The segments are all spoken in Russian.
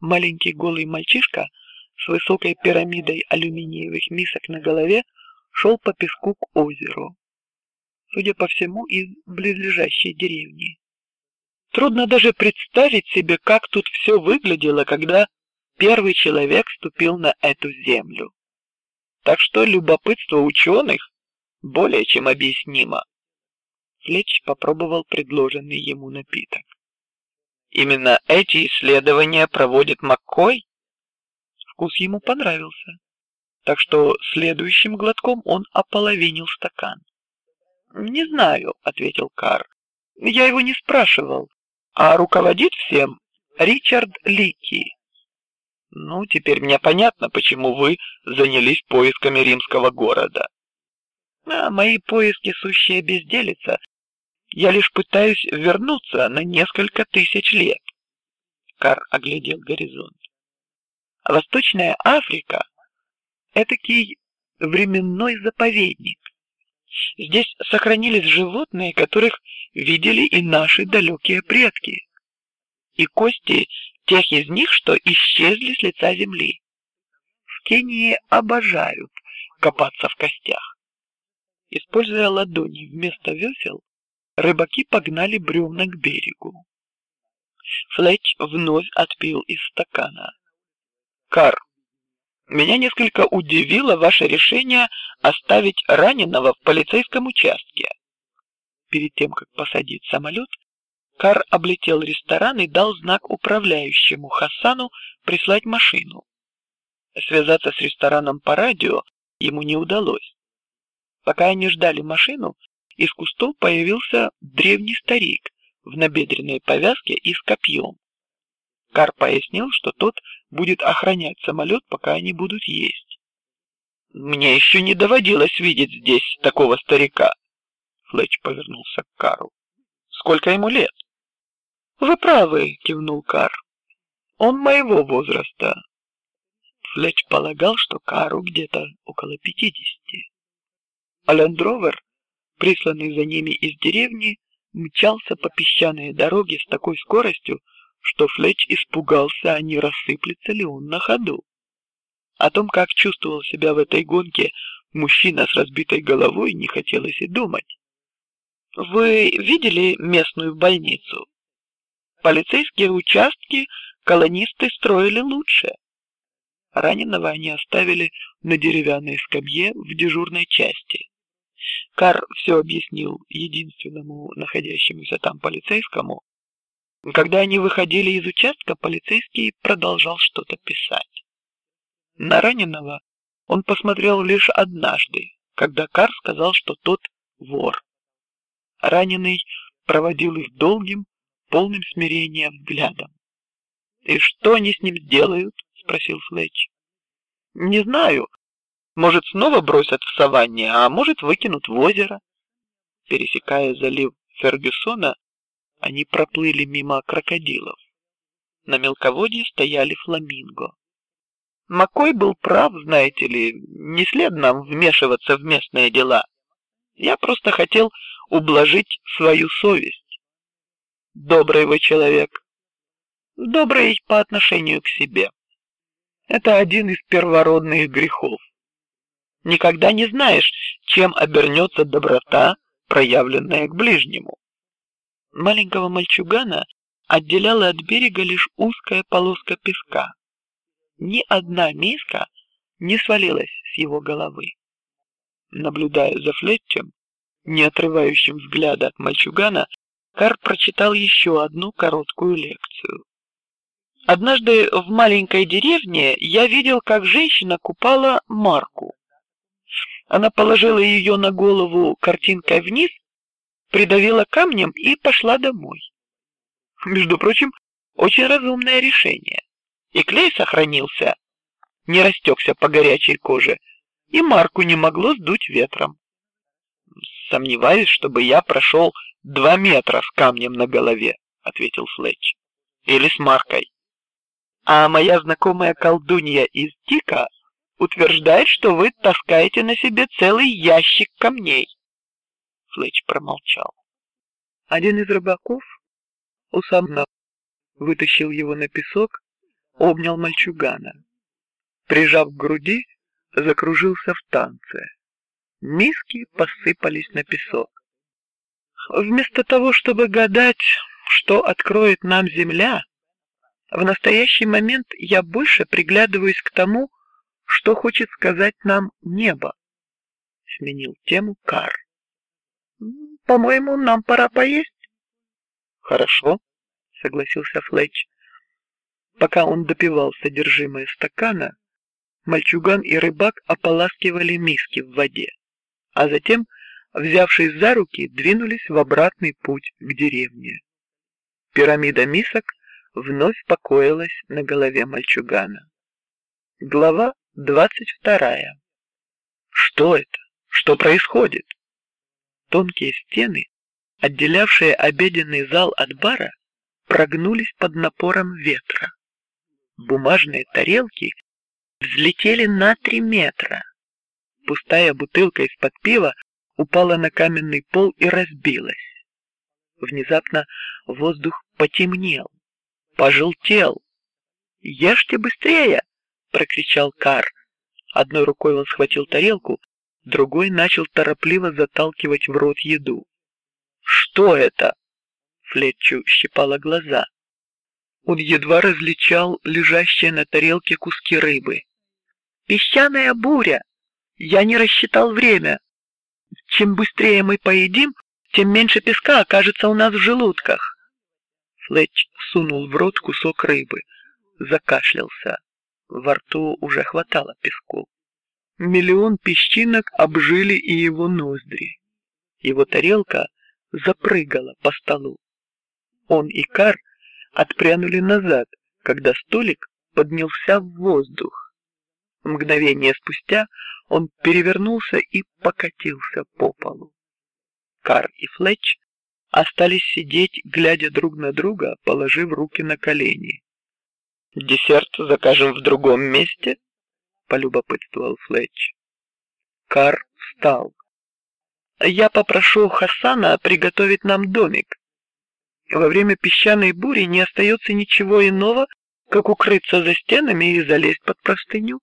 Маленький голый мальчишка с высокой пирамидой алюминиевых мисок на голове шел по песку к озеру. Судя по всему, из близлежащей деревни. Трудно даже представить себе, как тут все выглядело, когда первый человек ступил на эту землю. Так что любопытство ученых более чем объяснимо. Флетч попробовал предложенный ему напиток. Именно эти исследования проводит Маккой. Вкус ему понравился, так что следующим глотком он ополовинил стакан. Не знаю, ответил Кар. Я его не спрашивал, а руководит всем Ричард Лики. Ну, теперь мне понятно, почему вы занялись поисками римского города. А мои поиски сущая безделица. Я лишь пытаюсь вернуться на несколько тысяч лет. Кар оглядел горизонт. Восточная Африка – этакий временной заповедник. Здесь сохранились животные, которых видели и наши далекие предки, и кости тех из них, что исчезли с лица земли. В Кении обожают копаться в костях. Используя ладони вместо весел, рыбаки погнали бревна к берегу. Флетч вновь отпил из стакана. Кар, меня несколько удивило ваше решение оставить раненого в полицейском участке. Перед тем как посадить самолет, Кар облетел ресторан и дал знак управляющему Хасану прислать машину. Связаться с рестораном по радио ему не удалось. Пока они ждали машину, из кустов появился древний старик в набедренной повязке и с копьем. Кар пояснил, что тот будет охранять самолет, пока они будут есть. Мне еще не доводилось видеть здесь такого старика. Флетч повернулся к Кару. Сколько ему лет? Вы правы, кивнул Кар. Он моего возраста. Флетч полагал, что Кару где-то около пятидесяти. А Лендровер, присланный за ними из деревни, мчался по песчаной дороге с такой скоростью, что Флетч испугался, а не рассыплется ли он на ходу. О том, как чувствовал себя в этой гонке мужчина с разбитой головой, не хотелось и думать. Вы видели местную больницу? Полицейские участки колонисты строили лучше. Раненого они оставили на деревянной скамье в дежурной части. Кар все объяснил единственному находящемуся там полицейскому. Когда они выходили из участка, полицейский продолжал что-то писать. На раненого он посмотрел лишь однажды, когда Кар сказал, что тот вор. Раненый проводил их долгим, полным смирения взглядом. И что они с ним сделают? спросил Флетч. Не знаю, может, снова бросят в саванне, а может, выкинут в озеро. Пересекая залив Фергюсона, они проплыли мимо крокодилов. На мелководье стояли фламинго. Макой был прав, знаете ли, не след нам вмешиваться в местные дела. Я просто хотел ублажить свою совесть. Добрый вы человек, добрый по отношению к себе. Это один из первородных грехов. Никогда не знаешь, чем обернется доброта, проявленная к ближнему. Маленького мальчугана отделяла от берега лишь узкая полоска песка. Ни одна миска не свалилась с его головы. Наблюдая за Флетчем, не отрывающим взгляда от мальчугана, Кар прочитал еще одну короткую лекцию. Однажды в маленькой деревне я видел, как женщина купала Марку. Она положила ее на голову картинкой вниз, придавила камнем и пошла домой. Между прочим, очень разумное решение. И клей сохранился, не растекся по горячей коже, и марку не могло сдуть ветром. Сомневаюсь, чтобы я прошел два метра с камнем на голове, ответил Флетч. Или с маркой. А моя знакомая колдунья из Тика утверждает, что вы таскаете на себе целый ящик камней. Флетч промолчал. Один из рыбаков, Усамна, вытащил его на песок, обнял мальчугана, прижав к груди, закружился в танце. Миски посыпались на песок. Вместо того, чтобы гадать, что откроет нам земля, в настоящий момент я больше приглядываюсь к тому, что хочет сказать нам небо. Сменил тему Кар. По-моему, нам пора поесть. Хорошо, согласился Флетч. Пока он допивал содержимое стакана, мальчуган и рыбак ополаскивали миски в воде, а затем, взявшись за руки, двинулись в обратный путь к деревне. Пирамида мисок вновь покоилась на голове мальчугана. Глава двадцать вторая. Что это? Что происходит? Тонкие стены, отделявшие обеденный зал от бара, прогнулись под напором ветра. Бумажные тарелки взлетели на три метра. Пустая бутылка из-под пива упала на каменный пол и разбилась. Внезапно воздух потемнел, пожелтел. Ешьте быстрее! Прокричал Кар. Одной рукой он схватил тарелку, другой начал торопливо заталкивать в рот еду. Что это? Флетчу щипало глаза. Он едва различал лежащие на тарелке куски рыбы. Песчаная буря. Я не рассчитал время. Чем быстрее мы поедим, тем меньше песка окажется у нас в желудках. Флетч сунул в рот кусок рыбы, закашлялся. Во рту уже хватало песку. Миллион песчинок обжили и его ноздри. Его тарелка запрыгала по столу. Он и Кар отпрянули назад, когда столик поднялся в воздух. Мгновение спустя он перевернулся и покатился по полу. Кар и Флетч остались сидеть, глядя друг на друга, положив руки на колени. Десерт закажем в другом месте? полюбопытствовал Флетч. Кар встал. Я попрошу Хасана приготовить нам домик. Во время песчаной бури не остается ничего иного, как укрыться за стенами и залезть под простыню.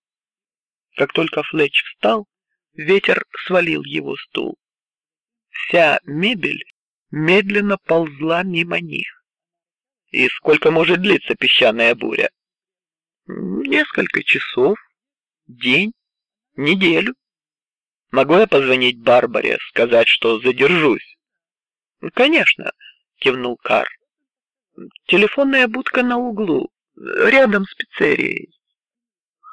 Как только Флетч встал, ветер свалил его стул. Вся мебель медленно ползла мимо них. И сколько может длиться песчаная буря? Несколько часов, день, неделю. Могу я позвонить Барбаре, сказать, что задержусь? Конечно, кивнул Кар. Телефонная будка на углу, рядом с пиццерией.